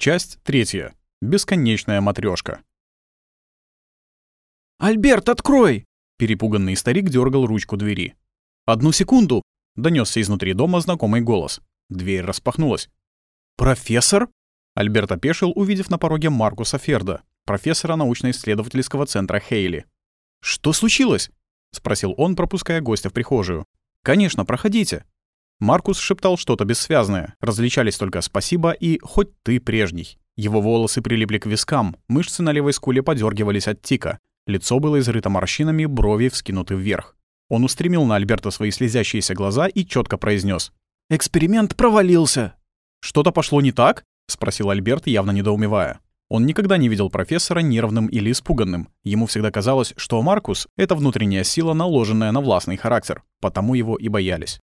Часть третья. Бесконечная матрешка. «Альберт, открой!» Перепуганный старик дергал ручку двери. «Одну секунду!» — донесся изнутри дома знакомый голос. Дверь распахнулась. «Профессор?» Альберт опешил, увидев на пороге Маркуса Ферда, профессора научно-исследовательского центра Хейли. «Что случилось?» — спросил он, пропуская гостя в прихожую. «Конечно, проходите». Маркус шептал что-то бессвязное, различались только «спасибо» и «хоть ты прежний». Его волосы прилипли к вискам, мышцы на левой скуле подергивались от тика, лицо было изрыто морщинами, брови вскинуты вверх. Он устремил на Альберта свои слезящиеся глаза и четко произнес: «Эксперимент провалился!» «Что-то пошло не так?» — спросил Альберт, явно недоумевая. Он никогда не видел профессора нервным или испуганным. Ему всегда казалось, что Маркус — это внутренняя сила, наложенная на властный характер, потому его и боялись.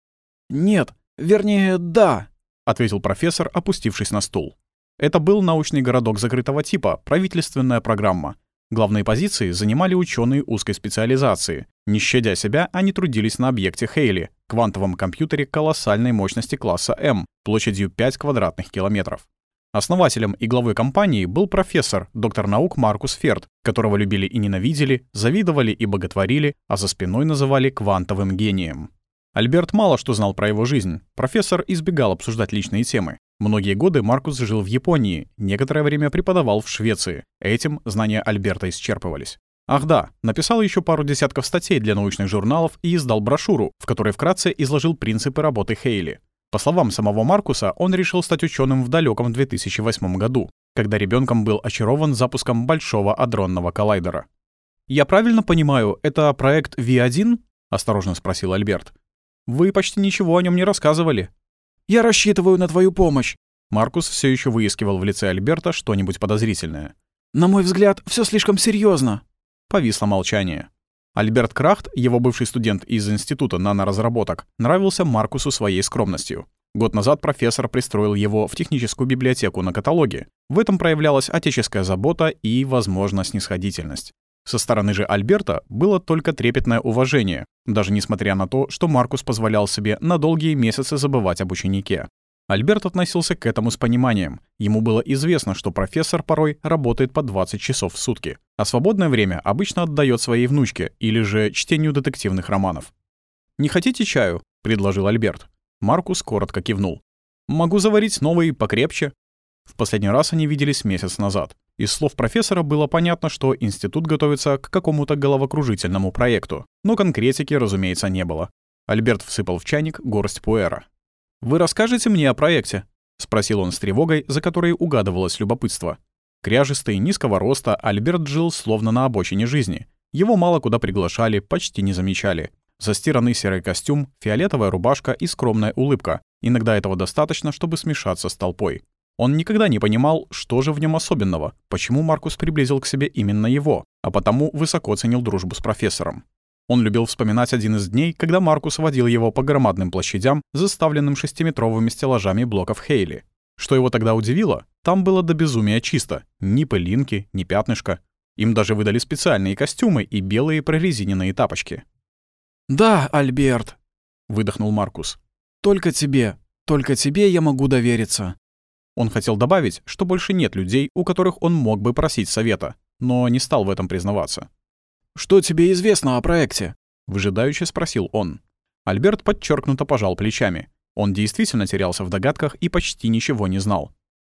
«Нет, вернее, да», — ответил профессор, опустившись на стул. Это был научный городок закрытого типа, правительственная программа. Главные позиции занимали ученые узкой специализации. Не щадя себя, они трудились на объекте Хейли, квантовом компьютере колоссальной мощности класса М, площадью 5 квадратных километров. Основателем и главой компании был профессор, доктор наук Маркус Ферд, которого любили и ненавидели, завидовали и боготворили, а за спиной называли квантовым гением. Альберт мало что знал про его жизнь. Профессор избегал обсуждать личные темы. Многие годы Маркус жил в Японии, некоторое время преподавал в Швеции. Этим знания Альберта исчерпывались. Ах да, написал еще пару десятков статей для научных журналов и издал брошюру, в которой вкратце изложил принципы работы Хейли. По словам самого Маркуса, он решил стать ученым в далеком 2008 году, когда ребенком был очарован запуском Большого адронного коллайдера. «Я правильно понимаю, это проект V1?» — осторожно спросил Альберт. «Вы почти ничего о нем не рассказывали». «Я рассчитываю на твою помощь». Маркус все еще выискивал в лице Альберта что-нибудь подозрительное. «На мой взгляд, все слишком серьезно. Повисло молчание. Альберт Крахт, его бывший студент из Института наноразработок, нравился Маркусу своей скромностью. Год назад профессор пристроил его в техническую библиотеку на каталоге. В этом проявлялась отеческая забота и, возможно, снисходительность. Со стороны же Альберта было только трепетное уважение, даже несмотря на то, что Маркус позволял себе на долгие месяцы забывать об ученике. Альберт относился к этому с пониманием. Ему было известно, что профессор порой работает по 20 часов в сутки, а свободное время обычно отдает своей внучке или же чтению детективных романов. «Не хотите чаю?» — предложил Альберт. Маркус коротко кивнул. «Могу заварить новый, покрепче». В последний раз они виделись месяц назад. Из слов профессора было понятно, что институт готовится к какому-то головокружительному проекту, но конкретики, разумеется, не было. Альберт всыпал в чайник горсть пуэра. «Вы расскажете мне о проекте?» — спросил он с тревогой, за которой угадывалось любопытство. Кряжистый, низкого роста, Альберт жил словно на обочине жизни. Его мало куда приглашали, почти не замечали. Застиранный серый костюм, фиолетовая рубашка и скромная улыбка. Иногда этого достаточно, чтобы смешаться с толпой. Он никогда не понимал, что же в нем особенного, почему Маркус приблизил к себе именно его, а потому высоко ценил дружбу с профессором. Он любил вспоминать один из дней, когда Маркус водил его по громадным площадям, заставленным шестиметровыми стеллажами блоков Хейли. Что его тогда удивило, там было до безумия чисто. Ни пылинки, ни пятнышка. Им даже выдали специальные костюмы и белые прорезиненные тапочки. «Да, Альберт», — выдохнул Маркус. «Только тебе, только тебе я могу довериться». Он хотел добавить, что больше нет людей, у которых он мог бы просить совета, но не стал в этом признаваться. «Что тебе известно о проекте?» — выжидающе спросил он. Альберт подчеркнуто пожал плечами. Он действительно терялся в догадках и почти ничего не знал.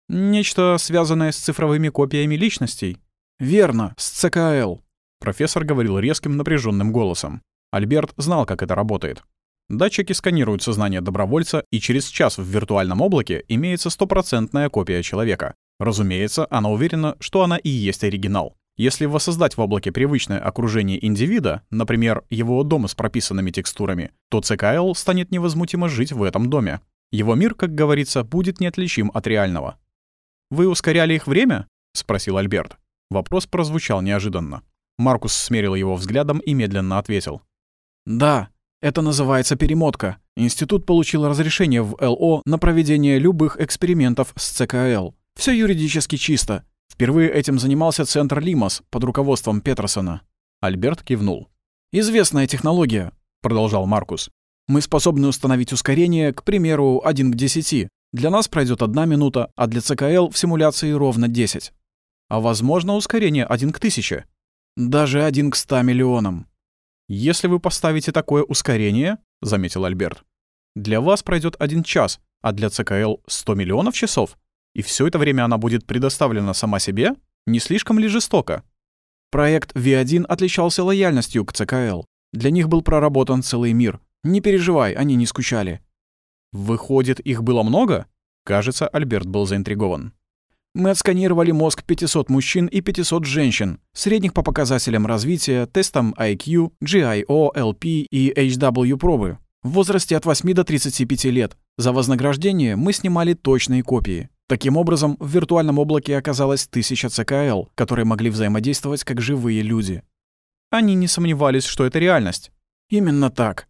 «Нечто, связанное с цифровыми копиями личностей?» «Верно, с ЦКЛ», — профессор говорил резким напряженным голосом. Альберт знал, как это работает. Датчики сканируют сознание добровольца, и через час в виртуальном облаке имеется стопроцентная копия человека. Разумеется, она уверена, что она и есть оригинал. Если воссоздать в облаке привычное окружение индивида, например, его дом с прописанными текстурами, то ЦКЛ станет невозмутимо жить в этом доме. Его мир, как говорится, будет неотличим от реального. «Вы ускоряли их время?» — спросил Альберт. Вопрос прозвучал неожиданно. Маркус смерил его взглядом и медленно ответил. «Да, это называется перемотка. Институт получил разрешение в ЛО на проведение любых экспериментов с ЦКЛ. Все юридически чисто. Впервые этим занимался центр Лимас под руководством Петерсона. Альберт кивнул. «Известная технология», — продолжал Маркус. «Мы способны установить ускорение, к примеру, 1 к 10, Для нас пройдет одна минута, а для ЦКЛ в симуляции ровно 10. А возможно ускорение один к тысяче. Даже один к 100 миллионам. Если вы поставите такое ускорение, заметил Альберт, для вас пройдет один час, а для ЦКЛ 100 миллионов часов, и все это время она будет предоставлена сама себе, не слишком ли жестоко? Проект V1 отличался лояльностью к ЦКЛ. Для них был проработан целый мир. Не переживай, они не скучали. Выходит, их было много? Кажется, Альберт был заинтригован. Мы отсканировали мозг 500 мужчин и 500 женщин, средних по показателям развития, тестам IQ, GIO, LP и HW пробы. В возрасте от 8 до 35 лет. За вознаграждение мы снимали точные копии. Таким образом, в виртуальном облаке оказалось тысяча ЦКЛ, которые могли взаимодействовать как живые люди. Они не сомневались, что это реальность. Именно так.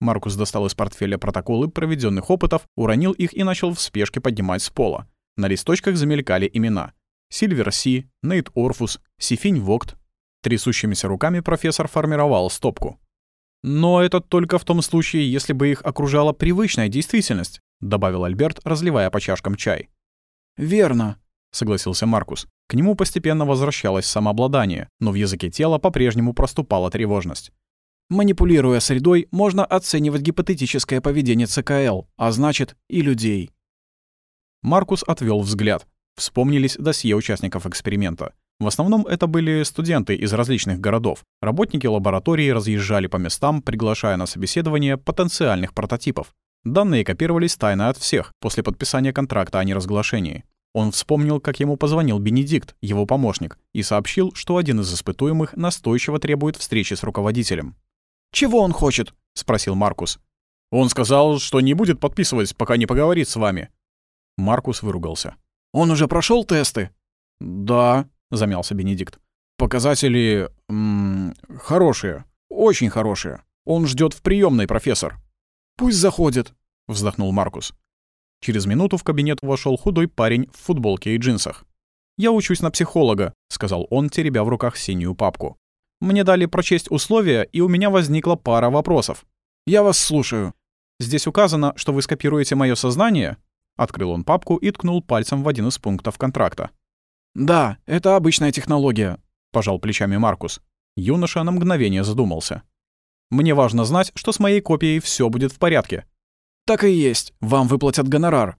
Маркус достал из портфеля протоколы проведенных опытов, уронил их и начал в спешке поднимать с пола. На листочках замелькали имена. Сильвер Си, Нейт Орфус, Сифинь Вогт. Трясущимися руками профессор формировал стопку. «Но это только в том случае, если бы их окружала привычная действительность», добавил Альберт, разливая по чашкам чай. «Верно», — согласился Маркус. К нему постепенно возвращалось самообладание, но в языке тела по-прежнему проступала тревожность. Манипулируя средой, можно оценивать гипотетическое поведение ЦКЛ, а значит и людей. Маркус отвел взгляд. Вспомнились досье участников эксперимента. В основном это были студенты из различных городов. Работники лаборатории разъезжали по местам, приглашая на собеседование потенциальных прототипов. Данные копировались тайно от всех после подписания контракта о неразглашении. Он вспомнил, как ему позвонил Бенедикт, его помощник, и сообщил, что один из испытуемых настойчиво требует встречи с руководителем. «Чего он хочет?» — спросил Маркус. «Он сказал, что не будет подписывать, пока не поговорит с вами», Маркус выругался. «Он уже прошел тесты?» «Да», — замялся Бенедикт. «Показатели... М -м, хорошие. Очень хорошие. Он ждет в приемной, профессор». «Пусть заходит», — вздохнул Маркус. Через минуту в кабинет вошел худой парень в футболке и джинсах. «Я учусь на психолога», — сказал он, теребя в руках синюю папку. «Мне дали прочесть условия, и у меня возникла пара вопросов». «Я вас слушаю». «Здесь указано, что вы скопируете мое сознание, Открыл он папку и ткнул пальцем в один из пунктов контракта. «Да, это обычная технология», — пожал плечами Маркус. Юноша на мгновение задумался. «Мне важно знать, что с моей копией все будет в порядке». «Так и есть. Вам выплатят гонорар».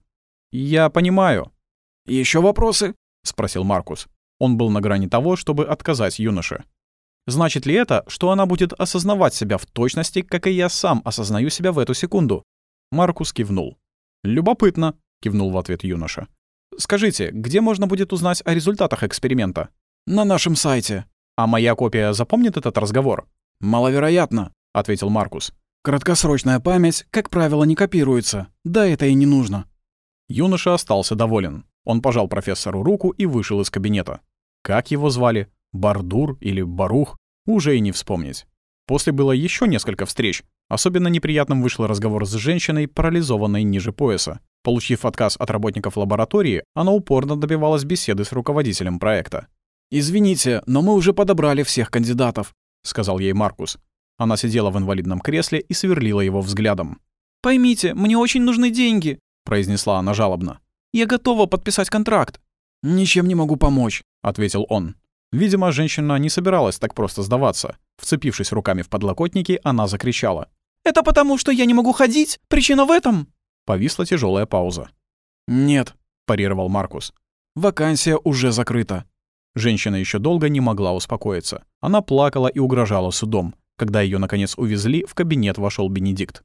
«Я понимаю». Еще вопросы?» — спросил Маркус. Он был на грани того, чтобы отказать юноше. «Значит ли это, что она будет осознавать себя в точности, как и я сам осознаю себя в эту секунду?» Маркус кивнул. «Любопытно», — кивнул в ответ юноша. «Скажите, где можно будет узнать о результатах эксперимента?» «На нашем сайте». «А моя копия запомнит этот разговор?» «Маловероятно», — ответил Маркус. «Краткосрочная память, как правило, не копируется. Да это и не нужно». Юноша остался доволен. Он пожал профессору руку и вышел из кабинета. Как его звали? Бардур или Барух? Уже и не вспомнить. После было еще несколько встреч. Особенно неприятным вышел разговор с женщиной, парализованной ниже пояса. Получив отказ от работников лаборатории, она упорно добивалась беседы с руководителем проекта. «Извините, но мы уже подобрали всех кандидатов», — сказал ей Маркус. Она сидела в инвалидном кресле и сверлила его взглядом. «Поймите, мне очень нужны деньги», — произнесла она жалобно. «Я готова подписать контракт». «Ничем не могу помочь», — ответил он. Видимо, женщина не собиралась так просто сдаваться. Вцепившись руками в подлокотники, она закричала. «Это потому, что я не могу ходить? Причина в этом?» Повисла тяжелая пауза. «Нет», — парировал Маркус. «Вакансия уже закрыта». Женщина еще долго не могла успокоиться. Она плакала и угрожала судом. Когда ее наконец увезли, в кабинет вошел Бенедикт.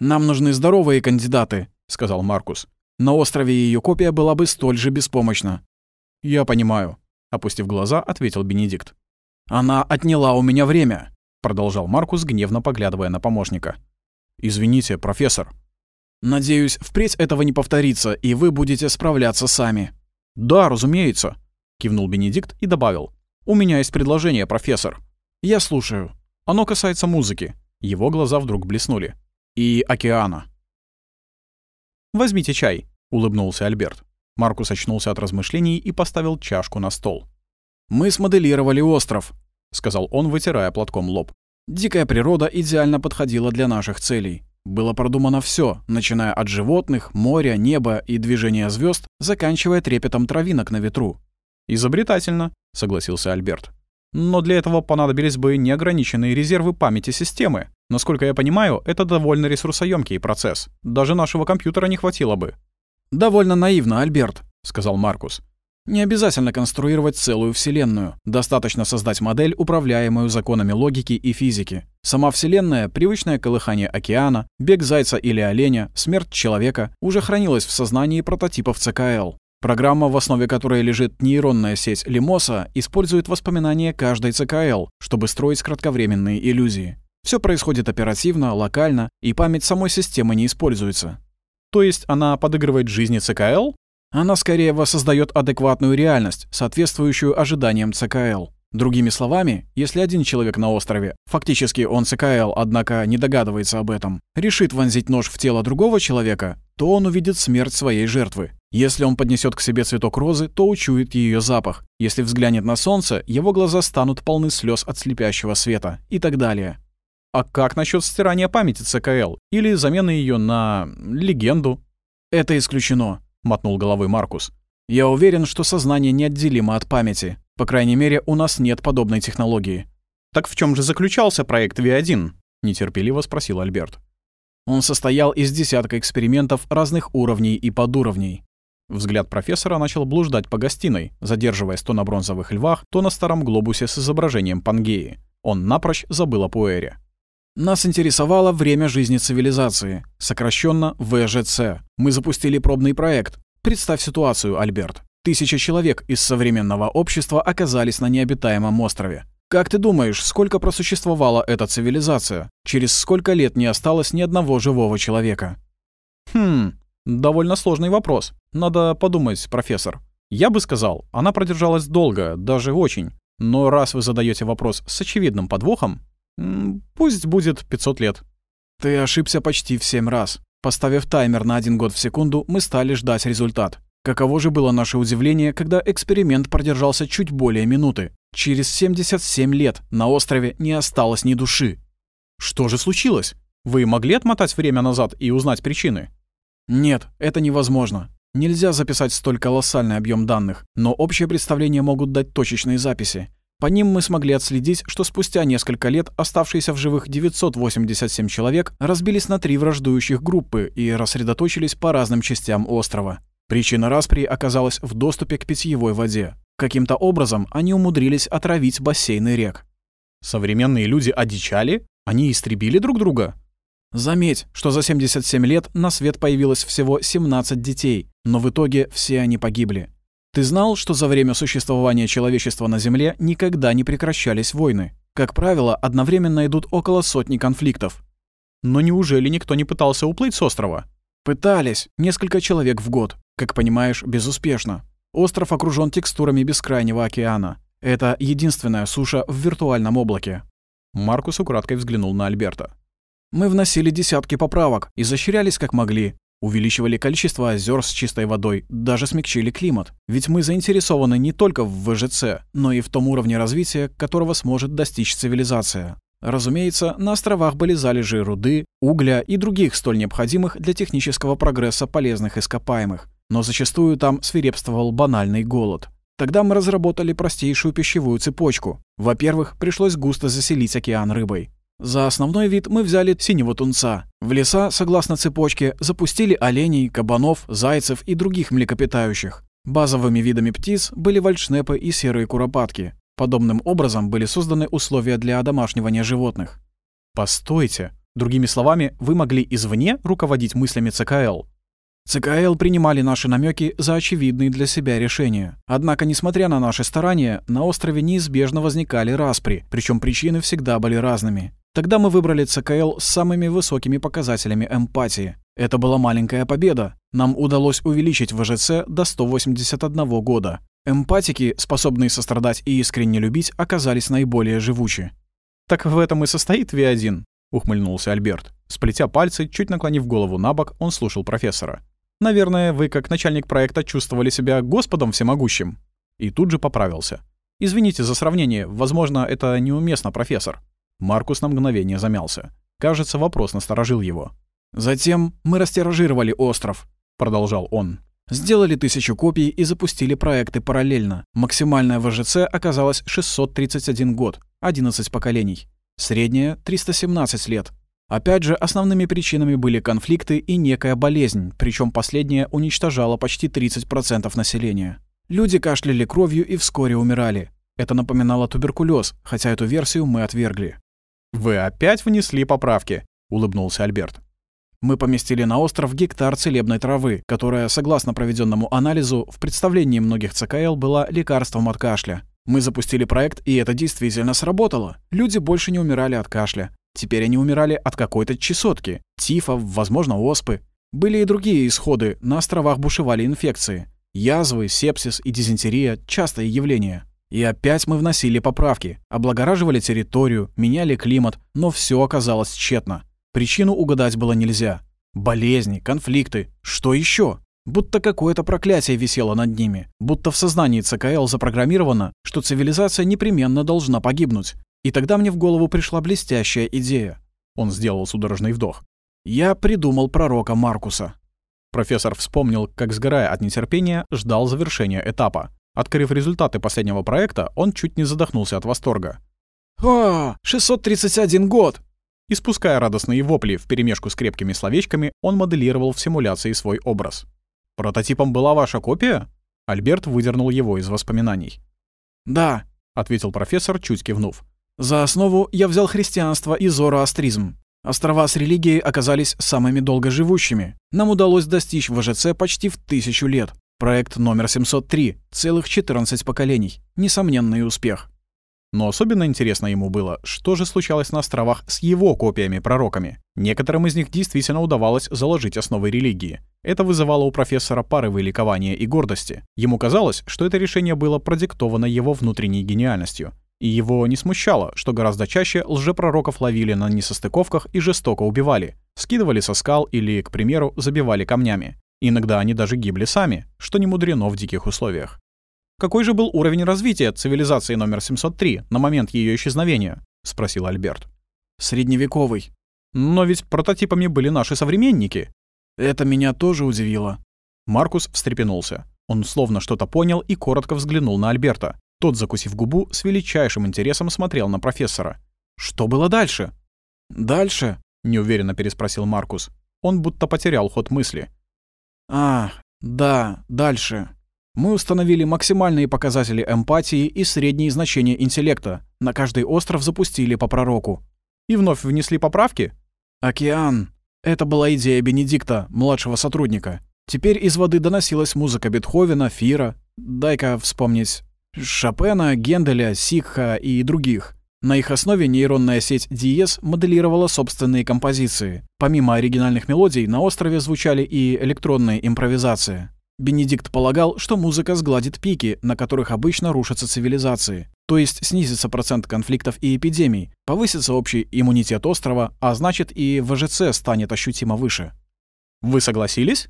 «Нам нужны здоровые кандидаты», — сказал Маркус. «На острове ее копия была бы столь же беспомощна». «Я понимаю», — опустив глаза, ответил Бенедикт. «Она отняла у меня время», — продолжал Маркус, гневно поглядывая на помощника. «Извините, профессор», Надеюсь, впредь этого не повторится, и вы будете справляться сами». «Да, разумеется», — кивнул Бенедикт и добавил. «У меня есть предложение, профессор». «Я слушаю». Оно касается музыки. Его глаза вдруг блеснули. «И океана». «Возьмите чай», — улыбнулся Альберт. Маркус очнулся от размышлений и поставил чашку на стол. «Мы смоделировали остров», — сказал он, вытирая платком лоб. «Дикая природа идеально подходила для наших целей. Было продумано все, начиная от животных, моря, неба и движения звезд, заканчивая трепетом травинок на ветру. «Изобретательно», — согласился Альберт. «Но для этого понадобились бы неограниченные резервы памяти системы. Насколько я понимаю, это довольно ресурсоемкий процесс. Даже нашего компьютера не хватило бы». «Довольно наивно, Альберт», — сказал Маркус. Не обязательно конструировать целую Вселенную. Достаточно создать модель, управляемую законами логики и физики. Сама Вселенная, привычное колыхание океана, бег зайца или оленя, смерть человека уже хранилась в сознании прототипов ЦКЛ. Программа, в основе которой лежит нейронная сеть Лимоса, использует воспоминания каждой ЦКЛ, чтобы строить кратковременные иллюзии. Все происходит оперативно, локально, и память самой системы не используется. То есть она подыгрывает жизни ЦКЛ? Она скорее воссоздает адекватную реальность, соответствующую ожиданиям ЦКЛ. Другими словами, если один человек на острове, фактически он ЦКЛ, однако не догадывается об этом, решит вонзить нож в тело другого человека, то он увидит смерть своей жертвы. Если он поднесет к себе цветок розы, то учует ее запах. Если взглянет на солнце, его глаза станут полны слез от слепящего света и так далее. А как насчет стирания памяти ЦКЛ или замены ее на легенду? Это исключено. — мотнул головой Маркус. «Я уверен, что сознание неотделимо от памяти. По крайней мере, у нас нет подобной технологии». «Так в чем же заключался проект V1?» — нетерпеливо спросил Альберт. Он состоял из десятка экспериментов разных уровней и подуровней. Взгляд профессора начал блуждать по гостиной, задерживаясь то на бронзовых львах, то на старом глобусе с изображением Пангеи. Он напрочь забыл о Пуэре. Нас интересовало время жизни цивилизации, сокращенно ВЖЦ. Мы запустили пробный проект. Представь ситуацию, Альберт. Тысяча человек из современного общества оказались на необитаемом острове. Как ты думаешь, сколько просуществовала эта цивилизация? Через сколько лет не осталось ни одного живого человека? Хм, довольно сложный вопрос. Надо подумать, профессор. Я бы сказал, она продержалась долго, даже очень. Но раз вы задаете вопрос с очевидным подвохом, Пусть будет 500 лет. Ты ошибся почти в 7 раз. Поставив таймер на один год в секунду, мы стали ждать результат. Каково же было наше удивление, когда эксперимент продержался чуть более минуты. Через 77 лет на острове не осталось ни души. Что же случилось? Вы могли отмотать время назад и узнать причины? Нет, это невозможно. Нельзя записать столь колоссальный объем данных, но общее представление могут дать точечные записи. По ним мы смогли отследить, что спустя несколько лет оставшиеся в живых 987 человек разбились на три враждующих группы и рассредоточились по разным частям острова. Причина распри оказалась в доступе к питьевой воде. Каким-то образом они умудрились отравить бассейны рек. Современные люди одичали? Они истребили друг друга? Заметь, что за 77 лет на свет появилось всего 17 детей, но в итоге все они погибли. Ты знал, что за время существования человечества на Земле никогда не прекращались войны? Как правило, одновременно идут около сотни конфликтов. Но неужели никто не пытался уплыть с острова? Пытались. Несколько человек в год. Как понимаешь, безуспешно. Остров окружен текстурами бескрайнего океана. Это единственная суша в виртуальном облаке. Маркус украдкой взглянул на Альберта. Мы вносили десятки поправок, изощрялись как могли, Увеличивали количество озер с чистой водой, даже смягчили климат. Ведь мы заинтересованы не только в ВЖЦ, но и в том уровне развития, которого сможет достичь цивилизация. Разумеется, на островах были залежи руды, угля и других столь необходимых для технического прогресса полезных ископаемых. Но зачастую там свирепствовал банальный голод. Тогда мы разработали простейшую пищевую цепочку. Во-первых, пришлось густо заселить океан рыбой. За основной вид мы взяли синего тунца. В леса, согласно цепочке, запустили оленей, кабанов, зайцев и других млекопитающих. Базовыми видами птиц были вальшнепы и серые куропатки. Подобным образом были созданы условия для одомашнивания животных. Постойте. Другими словами, вы могли извне руководить мыслями ЦКЛ? ЦКЛ принимали наши намеки за очевидные для себя решения. Однако, несмотря на наши старания, на острове неизбежно возникали распри, причем причины всегда были разными. Тогда мы выбрали ЦКЛ с самыми высокими показателями эмпатии. Это была маленькая победа. Нам удалось увеличить ВЖЦ до 181 года. Эмпатики, способные сострадать и искренне любить, оказались наиболее живучи. «Так в этом и состоит Ви-1», — ухмыльнулся Альберт. Сплетя пальцы, чуть наклонив голову на бок, он слушал профессора. «Наверное, вы, как начальник проекта, чувствовали себя Господом всемогущим». И тут же поправился. «Извините за сравнение, возможно, это неуместно, профессор». Маркус на мгновение замялся. Кажется, вопрос насторожил его. Затем мы растиражировали остров, продолжал он. Сделали тысячу копий и запустили проекты параллельно. Максимальная ВЖЦ оказалась 631 год, 11 поколений. Средняя — 317 лет. Опять же, основными причинами были конфликты и некая болезнь, причем последняя уничтожала почти 30% населения. Люди кашляли кровью и вскоре умирали. Это напоминало туберкулез, хотя эту версию мы отвергли. «Вы опять внесли поправки», — улыбнулся Альберт. Мы поместили на остров гектар целебной травы, которая, согласно проведенному анализу, в представлении многих ЦКЛ была лекарством от кашля. Мы запустили проект, и это действительно сработало. Люди больше не умирали от кашля. Теперь они умирали от какой-то чесотки, тифа, возможно, оспы. Были и другие исходы, на островах бушевали инфекции. Язвы, сепсис и дизентерия – частое явление. И опять мы вносили поправки, облагораживали территорию, меняли климат, но все оказалось тщетно. Причину угадать было нельзя. Болезни, конфликты, что еще? Будто какое-то проклятие висело над ними, будто в сознании ЦКЛ запрограммировано, что цивилизация непременно должна погибнуть. И тогда мне в голову пришла блестящая идея. Он сделал судорожный вдох. Я придумал пророка Маркуса. Профессор вспомнил, как, сгорая от нетерпения, ждал завершения этапа. Открыв результаты последнего проекта, он чуть не задохнулся от восторга. «О, 631 год! Испуская радостные вопли вперемешку с крепкими словечками, он моделировал в симуляции свой образ. «Прототипом была ваша копия?» Альберт выдернул его из воспоминаний. «Да», — ответил профессор, чуть кивнув. «За основу я взял христианство и зороастризм. Острова с религией оказались самыми долгоживущими. Нам удалось достичь ВЖЦ почти в тысячу лет. Проект номер 703, целых 14 поколений. Несомненный успех. Но особенно интересно ему было, что же случалось на островах с его копиями-пророками. Некоторым из них действительно удавалось заложить основы религии. Это вызывало у профессора порывы ликования и гордости. Ему казалось, что это решение было продиктовано его внутренней гениальностью. И его не смущало, что гораздо чаще лжепророков ловили на несостыковках и жестоко убивали. Скидывали со скал или, к примеру, забивали камнями. Иногда они даже гибли сами, что не мудрено в диких условиях. Какой же был уровень развития цивилизации номер 703 на момент ее исчезновения? спросил Альберт. Средневековый. Но ведь прототипами были наши современники. Это меня тоже удивило. Маркус встрепенулся. Он словно что-то понял и коротко взглянул на Альберта. Тот, закусив губу, с величайшим интересом смотрел на профессора. «Что было дальше?» «Дальше?» — неуверенно переспросил Маркус. Он будто потерял ход мысли. «А, да, дальше. Мы установили максимальные показатели эмпатии и средние значения интеллекта. На каждый остров запустили по пророку. И вновь внесли поправки? Океан. Это была идея Бенедикта, младшего сотрудника. Теперь из воды доносилась музыка Бетховена, Фира, дай-ка вспомнить, Шопена, Генделя, Сикха и других. На их основе нейронная сеть Диез моделировала собственные композиции. Помимо оригинальных мелодий, на острове звучали и электронные импровизации. Бенедикт полагал, что музыка сгладит пики, на которых обычно рушатся цивилизации. То есть снизится процент конфликтов и эпидемий, повысится общий иммунитет острова, а значит и ВЖЦ станет ощутимо выше. Вы согласились?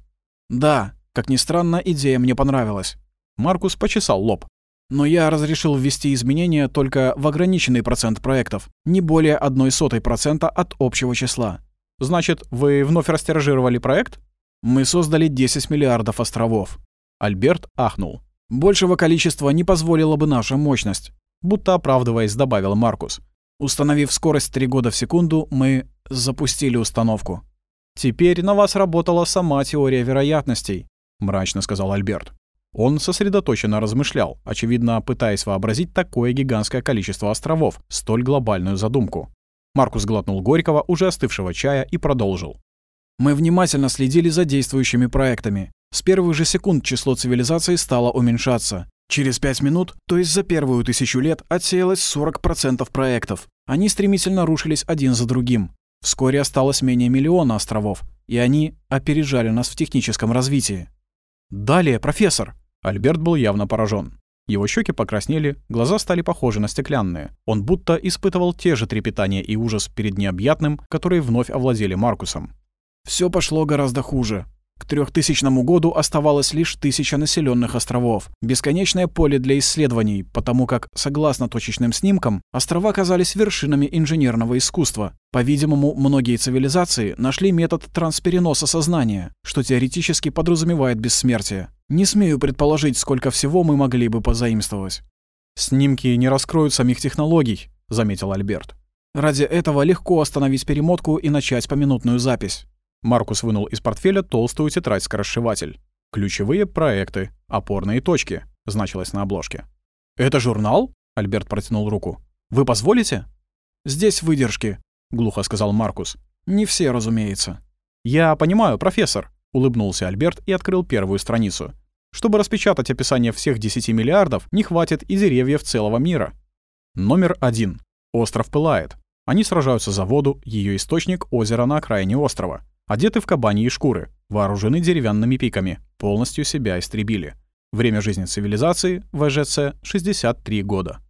Да. Как ни странно, идея мне понравилась. Маркус почесал лоб. Но я разрешил ввести изменения только в ограниченный процент проектов, не более одной сотой процента от общего числа. Значит, вы вновь растиражировали проект? Мы создали 10 миллиардов островов. Альберт ахнул. Большего количества не позволила бы наша мощность. Будто оправдываясь, добавил Маркус. Установив скорость 3 года в секунду, мы запустили установку. «Теперь на вас работала сама теория вероятностей», — мрачно сказал Альберт. Он сосредоточенно размышлял, очевидно, пытаясь вообразить такое гигантское количество островов, столь глобальную задумку. Маркус глотнул горького, уже остывшего чая, и продолжил. Мы внимательно следили за действующими проектами. С первых же секунд число цивилизаций стало уменьшаться. Через пять минут, то есть за первую тысячу лет, отсеялось 40% проектов. Они стремительно рушились один за другим. Вскоре осталось менее миллиона островов, и они опережали нас в техническом развитии. «Далее, профессор!» Альберт был явно поражен. Его щеки покраснели, глаза стали похожи на стеклянные. Он будто испытывал те же трепетания и ужас перед необъятным, которые вновь овладели Маркусом. Все пошло гораздо хуже. К 3000 году оставалось лишь тысяча населенных островов. Бесконечное поле для исследований, потому как, согласно точечным снимкам, острова казались вершинами инженерного искусства. По-видимому, многие цивилизации нашли метод транспереноса сознания, что теоретически подразумевает бессмертие. Не смею предположить, сколько всего мы могли бы позаимствовать. «Снимки не раскроют самих технологий», — заметил Альберт. «Ради этого легко остановить перемотку и начать поминутную запись». Маркус вынул из портфеля толстую тетрадь-скоросшиватель. «Ключевые проекты. Опорные точки», — значилось на обложке. «Это журнал?» — Альберт протянул руку. «Вы позволите?» «Здесь выдержки», — глухо сказал Маркус. «Не все, разумеется». «Я понимаю, профессор», — улыбнулся Альберт и открыл первую страницу. «Чтобы распечатать описание всех 10 миллиардов, не хватит и деревьев целого мира». Номер один. Остров пылает. Они сражаются за воду, ее источник — озеро на окраине острова. Одеты в кабаньи шкуры, вооружены деревянными пиками, полностью себя истребили. Время жизни цивилизации ВЖЦ 63 года.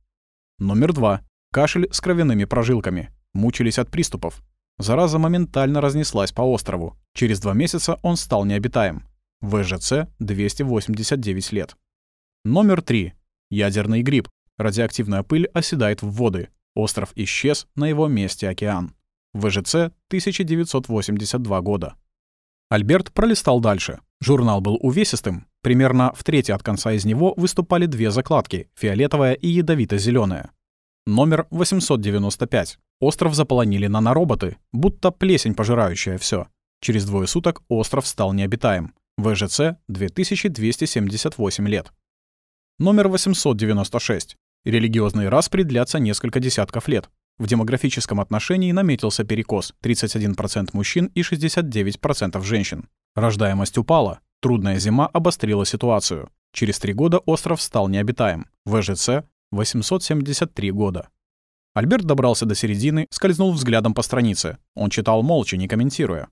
Номер два. Кашель с кровяными прожилками. Мучились от приступов. Зараза моментально разнеслась по острову. Через два месяца он стал необитаем. ВЖЦ 289 лет. Номер три. Ядерный гриб. Радиоактивная пыль оседает в воды. Остров исчез, на его месте океан. ВЖЦ 1982 года. Альберт пролистал дальше. Журнал был увесистым. Примерно в трети от конца из него выступали две закладки — фиолетовая и ядовито зеленая Номер 895. Остров заполонили нанороботы, будто плесень, пожирающая все. Через двое суток остров стал необитаем. ВЖЦ 2278 лет. Номер 896. Религиозные распри длятся несколько десятков лет. В демографическом отношении наметился перекос — 31% мужчин и 69% женщин. Рождаемость упала, трудная зима обострила ситуацию. Через три года остров стал необитаем. ВЖЦ — 873 года. Альберт добрался до середины, скользнул взглядом по странице. Он читал молча, не комментируя.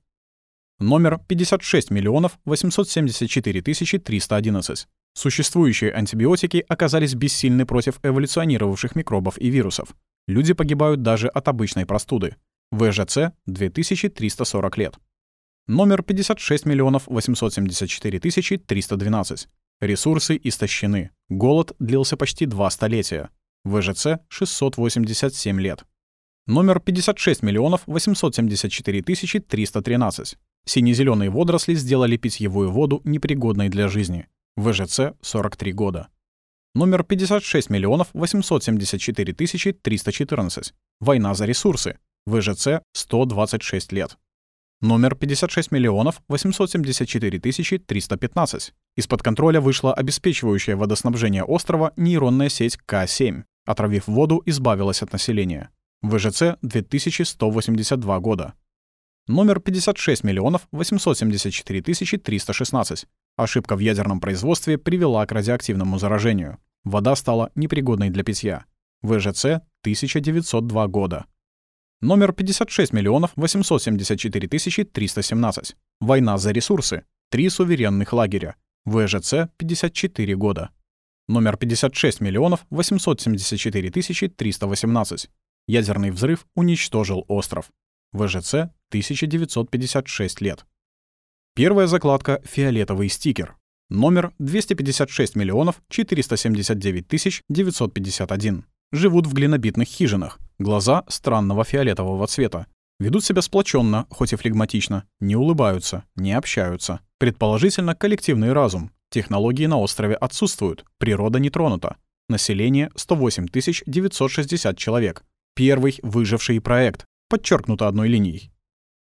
Номер 56 миллионов 874 тысячи 311. Существующие антибиотики оказались бессильны против эволюционировавших микробов и вирусов. Люди погибают даже от обычной простуды. ВЖЦ — 2340 лет. Номер 56 миллионов 874 тысячи 312. Ресурсы истощены. Голод длился почти два столетия. ВЖЦ — 687 лет. Номер 56 миллионов 874 тысячи 313. Сине-зеленые водоросли сделали питьевую воду непригодной для жизни. ВЖЦ — 43 года. Номер 56 миллионов 874 тысячи 314. Война за ресурсы. ВЖЦ 126 лет. Номер 56 миллионов 874 тысячи 315. Из-под контроля вышла обеспечивающая водоснабжение острова нейронная сеть К7. Отравив воду, избавилась от населения. ВЖЦ 2182 года. Номер 56 миллионов 874 тысячи 316. Ошибка в ядерном производстве привела к радиоактивному заражению. Вода стала непригодной для питья. ВЖЦ 1902 года. Номер 56 миллионов 874 тысячи 317. Война за ресурсы. Три суверенных лагеря. ВЖЦ 54 года. Номер 56 миллионов 874 тысячи 318. Ядерный взрыв уничтожил остров. ВЖЦ 1956 лет. Первая закладка — фиолетовый стикер. Номер 256 миллионов 479 тысяч 951. Живут в глинобитных хижинах. Глаза странного фиолетового цвета. Ведут себя сплоченно, хоть и флегматично. Не улыбаются, не общаются. Предположительно, коллективный разум. Технологии на острове отсутствуют. Природа не тронута. Население 108 960 человек. Первый выживший проект. Подчеркнуто одной линией.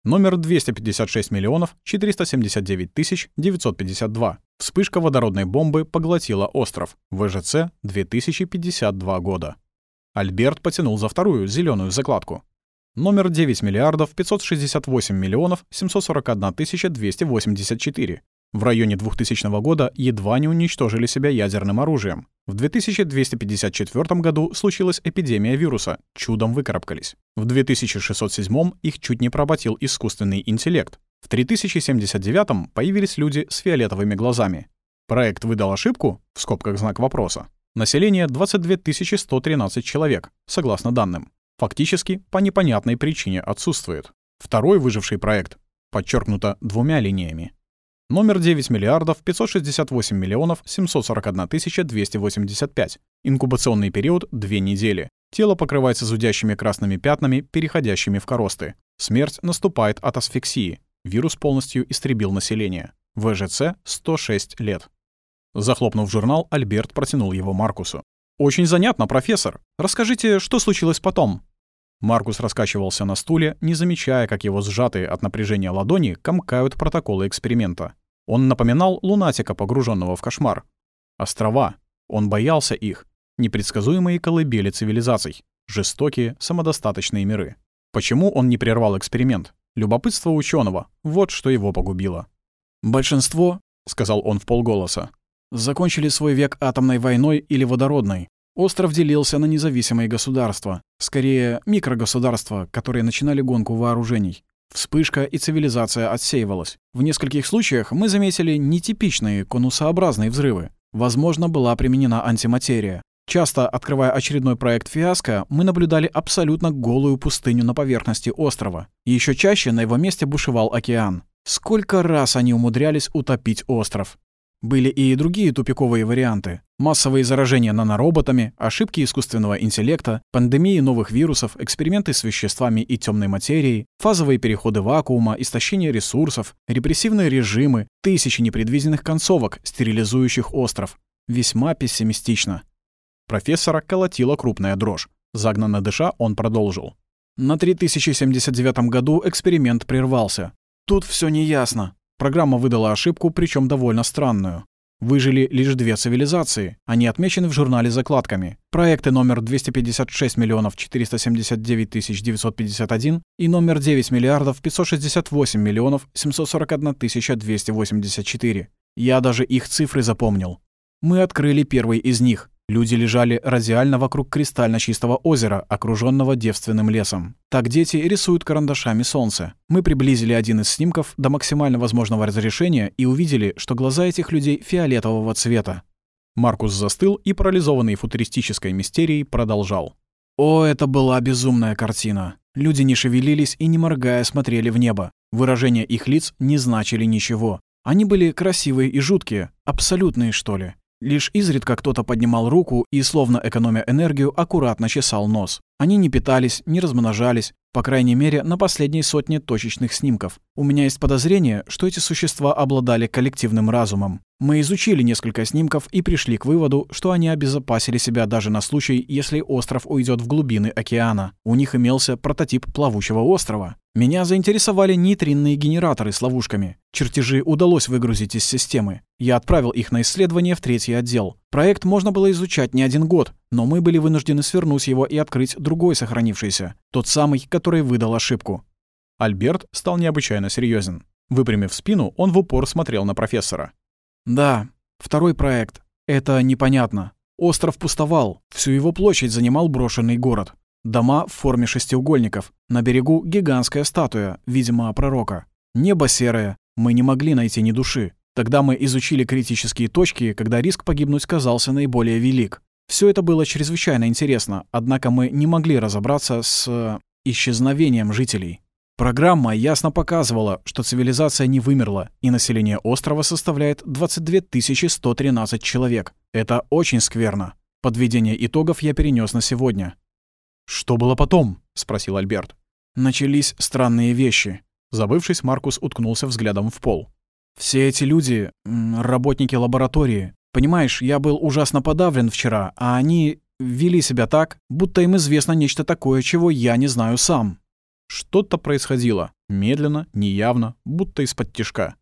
Номер 256 миллионов 479 тысяч 952. Вспышка водородной бомбы поглотила остров. ВЖЦ 2052 года. Альберт потянул за вторую, зеленую закладку. Номер 9 миллиардов 568 миллионов 741 тысяча 284. В районе 2000 года едва не уничтожили себя ядерным оружием. В 2254 году случилась эпидемия вируса, чудом выкарабкались. В 2607 их чуть не проботил искусственный интеллект. В 3079 появились люди с фиолетовыми глазами. Проект выдал ошибку, в скобках знак вопроса. Население 22 113 человек, согласно данным. Фактически, по непонятной причине отсутствует. Второй выживший проект подчеркнуто двумя линиями. Номер 9 миллиардов 568 миллионов 741 тысяча 285. Инкубационный период — 2 недели. Тело покрывается зудящими красными пятнами, переходящими в коросты. Смерть наступает от асфиксии. Вирус полностью истребил население. ВЖЦ — 106 лет. Захлопнув журнал, Альберт протянул его Маркусу. «Очень занятно, профессор. Расскажите, что случилось потом?» Маркус раскачивался на стуле, не замечая, как его сжатые от напряжения ладони комкают протоколы эксперимента. Он напоминал лунатика, погруженного в кошмар. Острова. Он боялся их. Непредсказуемые колыбели цивилизаций. Жестокие, самодостаточные миры. Почему он не прервал эксперимент? Любопытство ученого. Вот что его погубило. «Большинство», — сказал он в полголоса, — «закончили свой век атомной войной или водородной. Остров делился на независимые государства, скорее микрогосударства, которые начинали гонку вооружений. Вспышка и цивилизация отсеивалась. В нескольких случаях мы заметили нетипичные конусообразные взрывы. Возможно, была применена антиматерия. Часто, открывая очередной проект фиаско, мы наблюдали абсолютно голую пустыню на поверхности острова. Еще чаще на его месте бушевал океан. Сколько раз они умудрялись утопить остров? Были и другие тупиковые варианты. Массовые заражения нанороботами, ошибки искусственного интеллекта, пандемии новых вирусов, эксперименты с веществами и темной материей, фазовые переходы вакуума, истощение ресурсов, репрессивные режимы, тысячи непредвиденных концовок, стерилизующих остров. Весьма пессимистично. Профессора колотила крупная дрожь. Загнанно дыша, он продолжил. На 3079 году эксперимент прервался. Тут все неясно. Программа выдала ошибку, причем довольно странную. Выжили лишь две цивилизации. Они отмечены в журнале закладками. Проекты номер 256 миллионов 479 тысяч 951 и номер 9 миллиардов 568 миллионов 741 тысяча 284. Я даже их цифры запомнил. Мы открыли первый из них. Люди лежали радиально вокруг кристально чистого озера, окруженного девственным лесом. Так дети рисуют карандашами солнце. Мы приблизили один из снимков до максимально возможного разрешения и увидели, что глаза этих людей фиолетового цвета. Маркус застыл и, парализованный футуристической мистерией, продолжал. О, это была безумная картина. Люди не шевелились и, не моргая, смотрели в небо. Выражения их лиц не значили ничего. Они были красивые и жуткие, абсолютные, что ли. Лишь изредка кто-то поднимал руку и, словно экономя энергию, аккуратно чесал нос. Они не питались, не размножались, по крайней мере, на последней сотне точечных снимков. У меня есть подозрение, что эти существа обладали коллективным разумом. Мы изучили несколько снимков и пришли к выводу, что они обезопасили себя даже на случай, если остров уйдет в глубины океана. У них имелся прототип плавучего острова. Меня заинтересовали нейтринные генераторы с ловушками. Чертежи удалось выгрузить из системы. Я отправил их на исследование в третий отдел. Проект можно было изучать не один год, но мы были вынуждены свернуть его и открыть другой сохранившийся, тот самый, который выдал ошибку. Альберт стал необычайно серьезен. Выпрямив спину, он в упор смотрел на профессора. «Да, второй проект. Это непонятно. Остров пустовал, всю его площадь занимал брошенный город. Дома в форме шестиугольников. На берегу гигантская статуя, видимо, пророка. Небо серое. Мы не могли найти ни души. Тогда мы изучили критические точки, когда риск погибнуть казался наиболее велик. Все это было чрезвычайно интересно, однако мы не могли разобраться с... Э, исчезновением жителей. Программа ясно показывала, что цивилизация не вымерла, и население острова составляет 22 113 человек. Это очень скверно. Подведение итогов я перенес на сегодня. «Что было потом?» — спросил Альберт. Начались странные вещи. Забывшись, Маркус уткнулся взглядом в пол. «Все эти люди — работники лаборатории. Понимаешь, я был ужасно подавлен вчера, а они вели себя так, будто им известно нечто такое, чего я не знаю сам». Что-то происходило. Медленно, неявно, будто из-под тишка.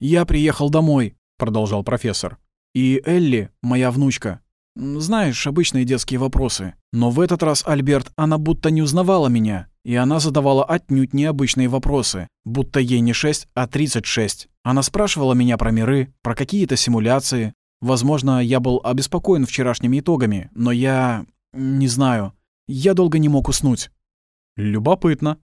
«Я приехал домой», — продолжал профессор. «И Элли, моя внучка, знаешь, обычные детские вопросы. Но в этот раз, Альберт, она будто не узнавала меня. И она задавала отнюдь необычные вопросы. Будто ей не 6, а 36. Она спрашивала меня про миры, про какие-то симуляции. Возможно, я был обеспокоен вчерашними итогами, но я... не знаю. Я долго не мог уснуть. Любопытно.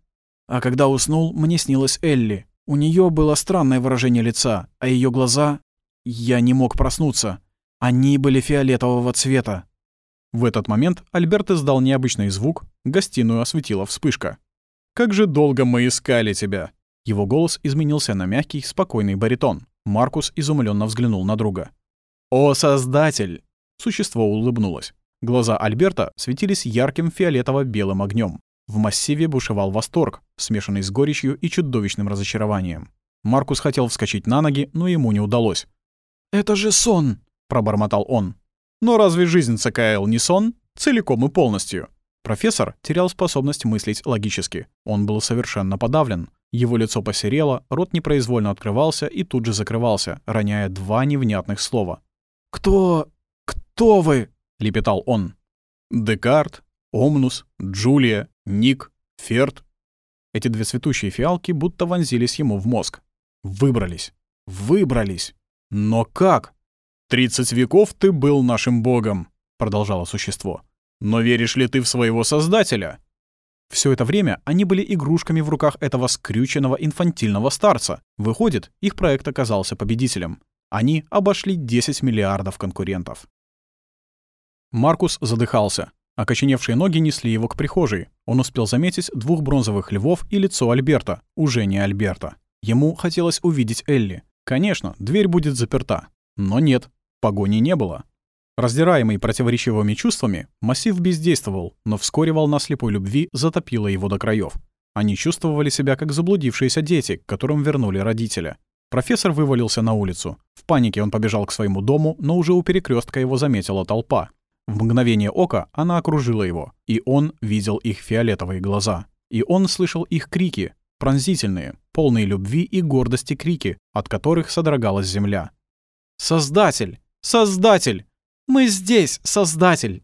А когда уснул, мне снилась Элли. У нее было странное выражение лица, а ее глаза... Я не мог проснуться. Они были фиолетового цвета. В этот момент Альберт издал необычный звук, гостиную осветила вспышка. «Как же долго мы искали тебя!» Его голос изменился на мягкий, спокойный баритон. Маркус изумленно взглянул на друга. «О, Создатель!» Существо улыбнулось. Глаза Альберта светились ярким фиолетово-белым огнем. В массиве бушевал восторг, смешанный с горечью и чудовищным разочарованием. Маркус хотел вскочить на ноги, но ему не удалось. «Это же сон!» — пробормотал он. «Но разве жизнь ЦКЛ не сон? Целиком и полностью?» Профессор терял способность мыслить логически. Он был совершенно подавлен. Его лицо посерело, рот непроизвольно открывался и тут же закрывался, роняя два невнятных слова. «Кто... кто вы?» — лепетал он. «Декарт, Омнус, Джулия, Ник, Ферд». Эти две цветущие фиалки будто вонзились ему в мозг. Выбрались. Выбрались. Но как? «Тридцать веков ты был нашим богом», — продолжало существо. «Но веришь ли ты в своего создателя?» Все это время они были игрушками в руках этого скрюченного инфантильного старца. Выходит, их проект оказался победителем. Они обошли 10 миллиардов конкурентов. Маркус задыхался. Окоченевшие ноги несли его к прихожей. Он успел заметить двух бронзовых львов и лицо Альберта, уже не Альберта. Ему хотелось увидеть Элли. Конечно, дверь будет заперта. Но нет, погони не было. Раздираемый противоречивыми чувствами, массив бездействовал, но вскоре волна слепой любви затопила его до краев. Они чувствовали себя как заблудившиеся дети, к которым вернули родителя. Профессор вывалился на улицу. В панике он побежал к своему дому, но уже у перекрестка его заметила толпа. В мгновение ока она окружила его, и он видел их фиолетовые глаза. И он слышал их крики, пронзительные, полные любви и гордости крики, от которых содрогалась земля. «Создатель! Создатель! Мы здесь, Создатель!»